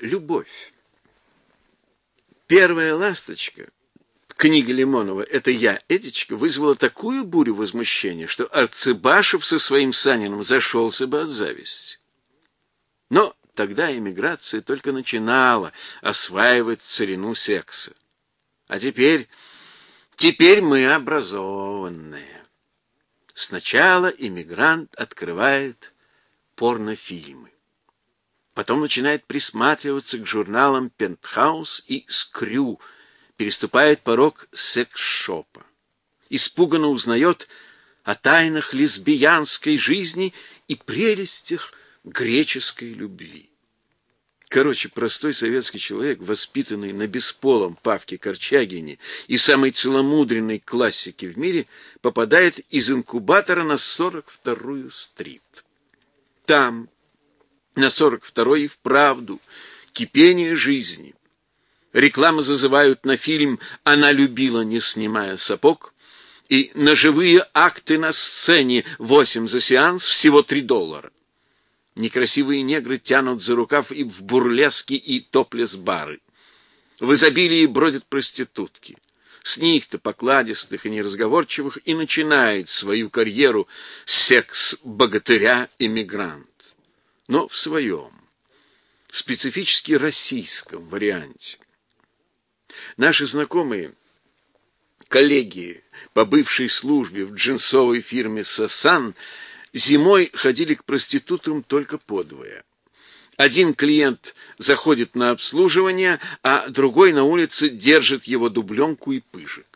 Любовь. Первая ласточка, книга Лимонова «Это я, Эдичка» вызвала такую бурю возмущения, что Арцебашев со своим Саниным зашелся бы от зависти. Но тогда эмиграция только начинала осваивать царину секса. А теперь, теперь мы образованные. Сначала иммигрант открывает порнофильмы. Потом начинает присматриваться к журналам «Пентхаус» и «Скрю», переступает порог секс-шопа. Испуганно узнает о тайнах лесбиянской жизни и прелестях греческой любви. Короче, простой советский человек, воспитанный на бесполом Павке Корчагине и самой целомудренной классике в мире, попадает из инкубатора на 42-ю стрит. Там, на 42-й, вправду, кипение жизни. Рекламы зазывают на фильм «Она любила, не снимая сапог», и на живые акты на сцене 8 за сеанс всего 3 доллара. Некрасивые негры тянут за рукав и в бурлески, и топлес-бары. В изобилии бродят проститутки. С них-то, покладистых и неразговорчивых, и начинает свою карьеру секс-богатыря-иммигрант. Но в своем, специфически российском варианте. Наши знакомые, коллеги по бывшей службе в джинсовой фирме «Сасан» Зимой ходили к проститутам только подвое. Один клиент заходит на обслуживание, а другой на улице держит его дубленку и пыжик.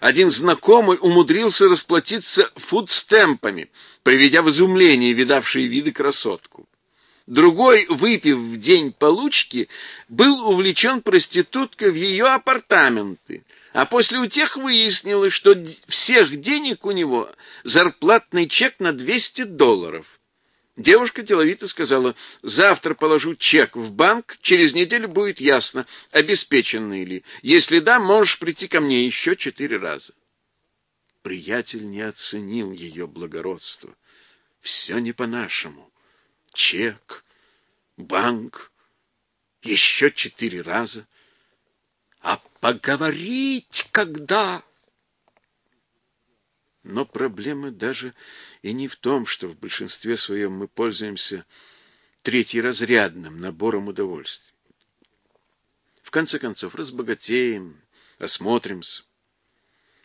Один знакомый умудрился расплатиться фудстемпами, приведя в изумление видавшие виды красотку. Другой, выпив в день получки, был увлечен проституткой в ее апартаменты, а после утех выяснилось, что всех денег у него зарплатный чек на 200 долларов. Девушка деловито сказала, завтра положу чек в банк, через неделю будет ясно, обеспеченный ли. Если да, можешь прийти ко мне еще четыре раза. Приятель не оценил ее благородство. Все не по-нашему. Чек, банк, еще четыре раза — а поговорить когда? Но проблема даже и не в том, что в большинстве своем мы пользуемся третьеразрядным набором удовольствий. В конце концов, разбогатеем, осмотримся.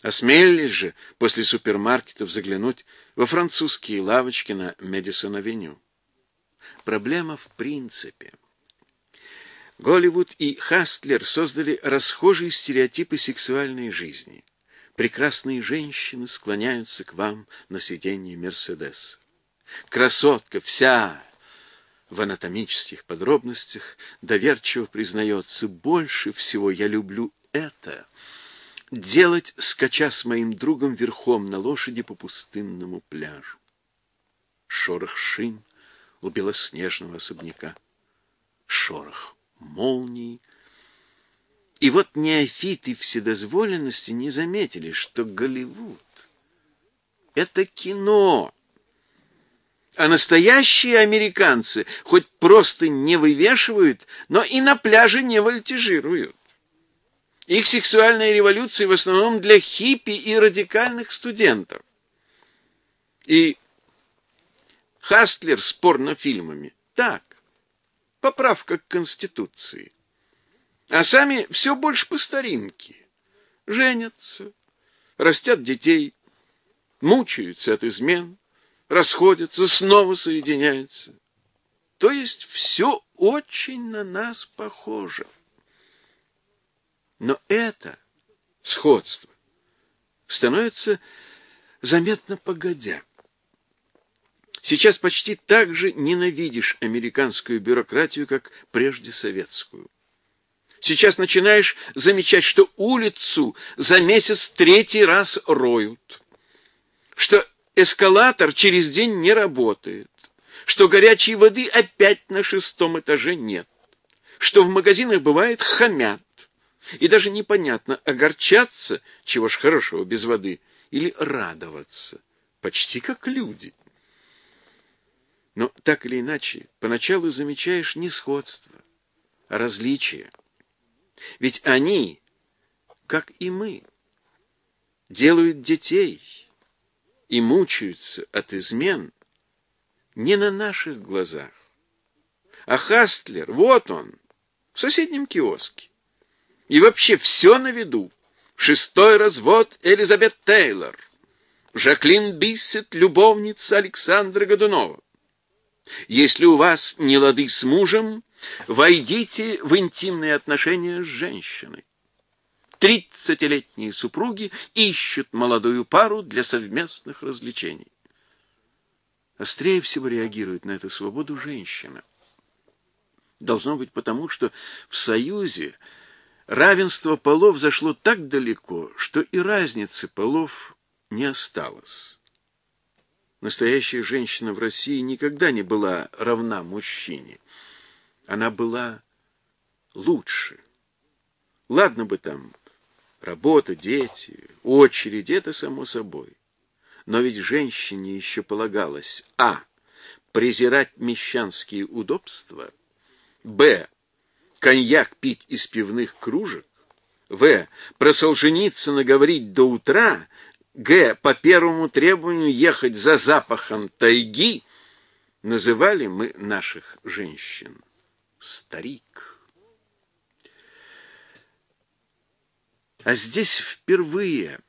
Осмелились же после супермаркетов заглянуть во французские лавочки на Медисон-авеню. Проблема в принципе – Голливуд и Хастлер создали расхожие стереотипы сексуальной жизни. Прекрасные женщины склоняются к вам на сиденье Мерседеса. Красотка вся в анатомических подробностях доверчиво признается, больше всего я люблю это — делать, скача с моим другом верхом на лошади по пустынному пляжу. Шорох шин у белоснежного особняка. Шорох молнии. И вот неофиты вседозволенности не заметили, что Голливуд — это кино. А настоящие американцы хоть просто не вывешивают, но и на пляже не вольтежируют. Их сексуальная революция в основном для хиппи и радикальных студентов. И Хастлер с порнофильмами. Так, поправка к Конституции. А сами все больше по старинке. Женятся, растят детей, мучаются от измен, расходятся, снова соединяются. То есть все очень на нас похоже. Но это сходство становится заметно погодя. Сейчас почти так же ненавидишь американскую бюрократию, как прежде советскую. Сейчас начинаешь замечать, что улицу за месяц третий раз роют, что эскалатор через день не работает, что горячей воды опять на шестом этаже нет, что в магазинах бывает хамят, и даже непонятно, огорчаться, чего ж хорошего без воды, или радоваться, почти как люди. Но так или иначе, поначалу замечаешь несходство, различия. Ведь они, как и мы, делают детей и мучаются от измен не на наших глазах. А Хастлер, вот он, в соседнем киоске. И вообще все на виду. Шестой развод Элизабет Тейлор. Жаклин Биссет, любовница Александра Годунова. Если у вас не лады с мужем, войдите в интимные отношения с женщиной. Тридцатилетние супруги ищут молодую пару для совместных развлечений. Острее всего реагирует на эту свободу женщина. Должно быть потому, что в Союзе равенство полов зашло так далеко, что и разницы полов не осталось. Настоящая женщина в России никогда не была равна мужчине. Она была лучше. Ладно бы там работа, дети, очередь, это само собой. Но ведь женщине еще полагалось а. презирать мещанские удобства, б. коньяк пить из пивных кружек, в. про Солженицына говорить до утра, г. по первому требованию ехать за запахом тайги, называли мы наших женщин старик. А здесь впервые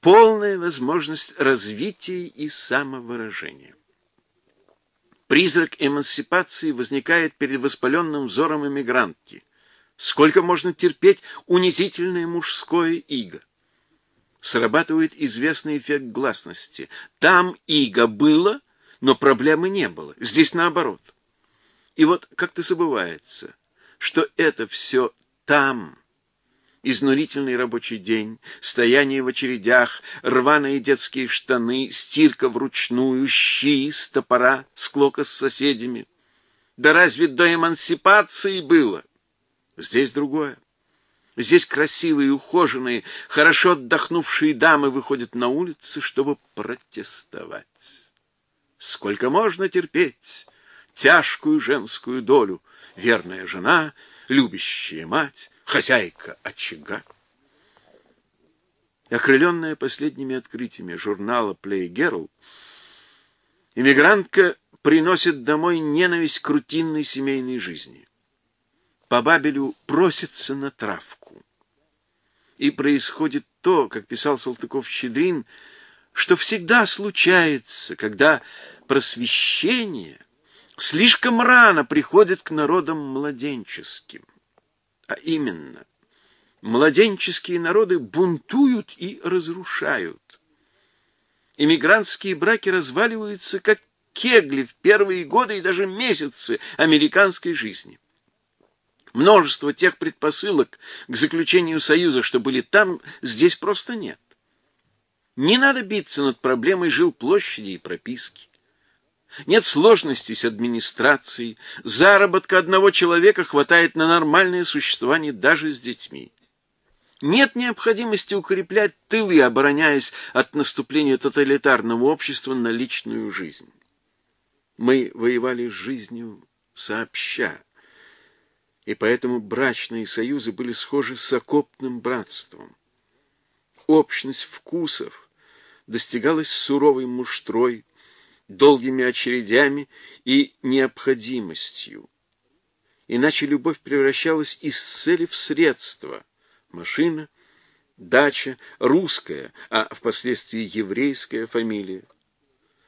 полная возможность развития и самовыражения. Призрак эмансипации возникает перед воспаленным взором эмигрантки. Сколько можно терпеть унизительное мужское иго? Срабатывает известный эффект гласности. Там иго было, но проблемы не было. Здесь наоборот. И вот как-то забывается, что это все там, изнурительный рабочий день, стояние в очередях, рваные детские штаны, стирка вручную, щи с топора, склока с соседями. Да разве до эмансипации было? Здесь другое. Здесь красивые, ухоженные, хорошо отдохнувшие дамы выходят на улицы, чтобы протестовать. Сколько можно терпеть тяжкую женскую долю? Верная жена, любящая мать, хозяйка очага. Окрыленная последними открытиями журнала Play Girl, иммигрантка приносит домой ненависть к рутинной семейной жизни. По Бабелю просится на травку. И происходит то, как писал Салтыков-Щедрин, что всегда случается, когда просвещение слишком рано приходит к народам младенческим. А именно, младенческие народы бунтуют и разрушают. Иммигрантские браки разваливаются, как кегли в первые годы и даже месяцы американской жизни. Множество тех предпосылок к заключению союза, что были там, здесь просто нет. Не надо биться над проблемой жилплощади и прописки. Нет сложностей с администрацией. Заработка одного человека хватает на нормальное существование даже с детьми. Нет необходимости укреплять тылы, обороняясь от наступления тоталитарного общества на личную жизнь. Мы воевали с жизнью сообща, и поэтому брачные союзы были схожи с окопным братством. Общность вкусов достигалась суровой муштрой, долгими очередями и необходимостью. Иначе любовь превращалась из цели в средство. Машина, дача, русская, а впоследствии еврейская фамилия.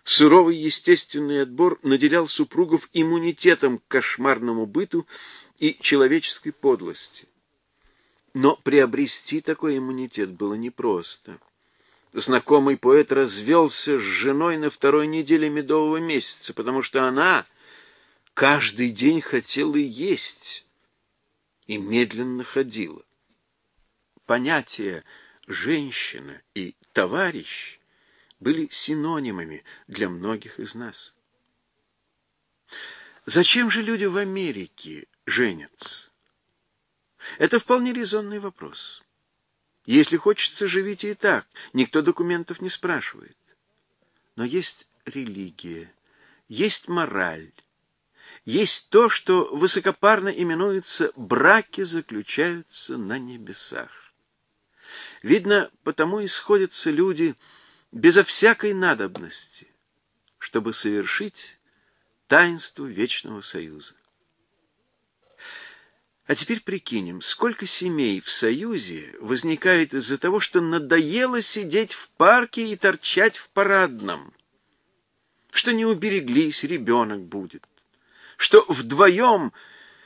Суровый естественный отбор наделял супругов иммунитетом к кошмарному быту и человеческой подлости. Но приобрести такой иммунитет было непросто знакомый поэт развелся с женой на второй неделе медового месяца, потому что она каждый день хотела есть и медленно ходила. Понятия «женщина» и «товарищ» были синонимами для многих из нас. Зачем же люди в Америке женятся? Это вполне резонный вопрос. Если хочется, живите и так. Никто документов не спрашивает. Но есть религия, есть мораль, есть то, что высокопарно именуется «браки заключаются на небесах». Видно, потому и сходятся люди безо всякой надобности, чтобы совершить таинство вечного союза. А теперь прикинем, сколько семей в союзе возникает из-за того, что надоело сидеть в парке и торчать в парадном, что не убереглись, ребенок будет, что вдвоем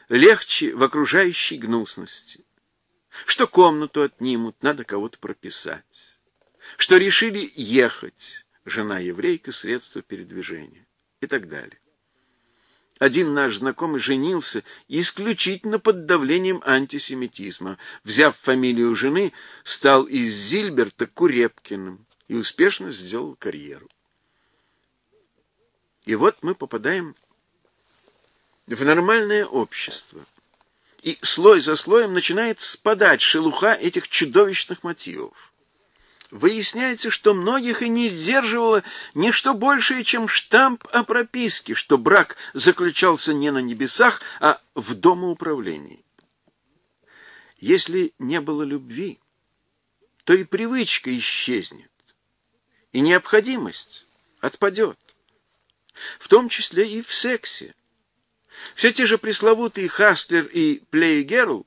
легче в окружающей гнусности, что комнату отнимут, надо кого-то прописать, что решили ехать, жена еврейка, средство передвижения и так далее. Один наш знакомый женился исключительно под давлением антисемитизма. Взяв фамилию жены, стал из Зильберта Курепкиным и успешно сделал карьеру. И вот мы попадаем в нормальное общество. И слой за слоем начинает спадать шелуха этих чудовищных мотивов выясняется, что многих и не сдерживало ничто большее, чем штамп о прописке, что брак заключался не на небесах, а в домоуправлении. Если не было любви, то и привычка исчезнет, и необходимость отпадет, в том числе и в сексе. Все те же пресловутые Хастлер и Плейгерл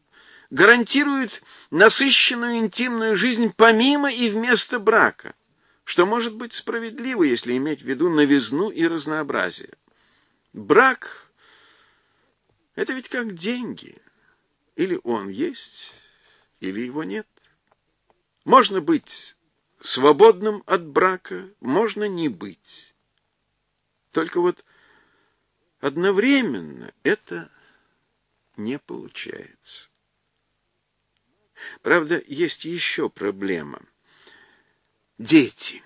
гарантируют насыщенную интимную жизнь помимо и вместо брака, что может быть справедливо, если иметь в виду новизну и разнообразие. Брак — это ведь как деньги. Или он есть, или его нет. Можно быть свободным от брака, можно не быть. Только вот одновременно это не получается. Правда, есть еще проблема. Дети.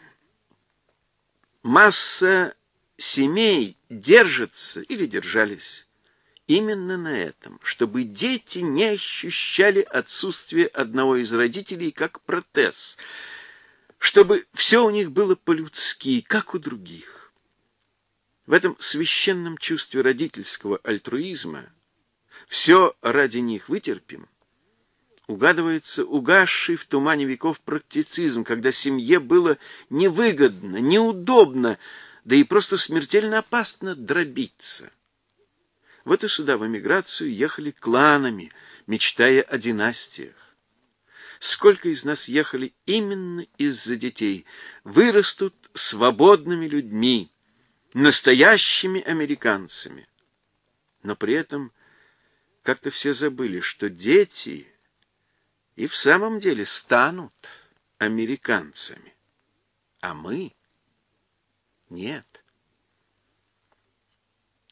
Масса семей держится или держались именно на этом, чтобы дети не ощущали отсутствие одного из родителей как протез, чтобы все у них было по-людски, как у других. В этом священном чувстве родительского альтруизма все ради них вытерпим, угадывается угасший в тумане веков практицизм, когда семье было невыгодно, неудобно, да и просто смертельно опасно дробиться. Вот и сюда, в эмиграцию, ехали кланами, мечтая о династиях. Сколько из нас ехали именно из-за детей, вырастут свободными людьми, настоящими американцами. Но при этом как-то все забыли, что дети — и в самом деле станут американцами. А мы нет.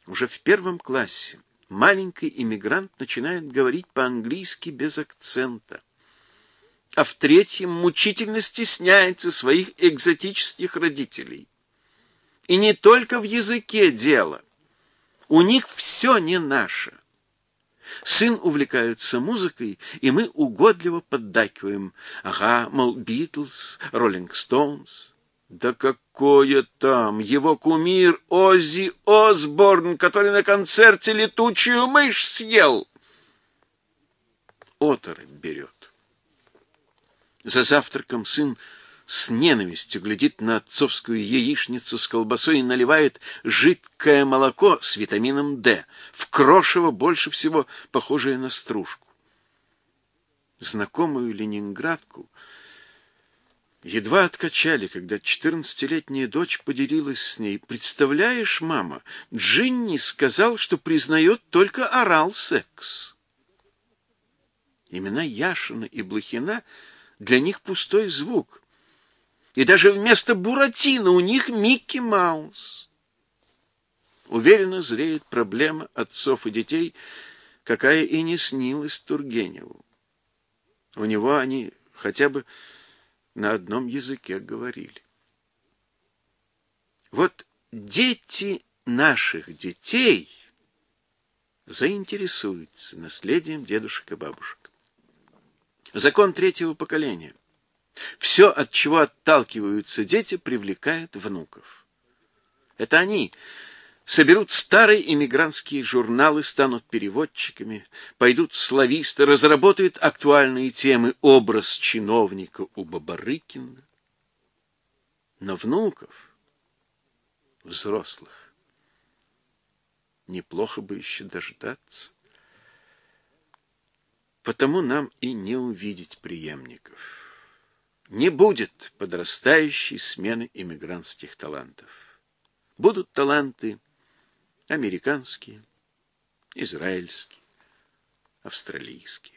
Уже в первом классе маленький иммигрант начинает говорить по-английски без акцента. А в третьем мучительно стесняется своих экзотических родителей. И не только в языке дело. У них все не наше. Сын увлекается музыкой, и мы угодливо поддакиваем. Ага, мол, Битлз, Роллинг Стоунс. Да какое там! Его кумир Оззи Осборн, который на концерте летучую мышь съел. Оторопь берет. За завтраком сын с ненавистью глядит на отцовскую яичницу с колбасой и наливает жидкое молоко с витамином D, в крошево больше всего похожее на стружку. Знакомую ленинградку едва откачали, когда четырнадцатилетняя дочь поделилась с ней. «Представляешь, мама, Джинни сказал, что признает только орал-секс». Имена Яшина и Блохина для них пустой звук — и даже вместо Буратино у них Микки Маус. Уверенно зреет проблема отцов и детей, какая и не снилась Тургеневу. У него они хотя бы на одном языке говорили. Вот дети наших детей заинтересуются наследием дедушек и бабушек. Закон третьего поколения — все, от чего отталкиваются дети, привлекает внуков. Это они соберут старые иммигрантские журналы, станут переводчиками, пойдут в слависты, разработают актуальные темы «Образ чиновника у Бабарыкина». Но внуков, взрослых, неплохо бы еще дождаться. Потому нам и не увидеть преемников. Не будет подрастающей смены иммигрантских талантов. Будут таланты американские, израильские, австралийские.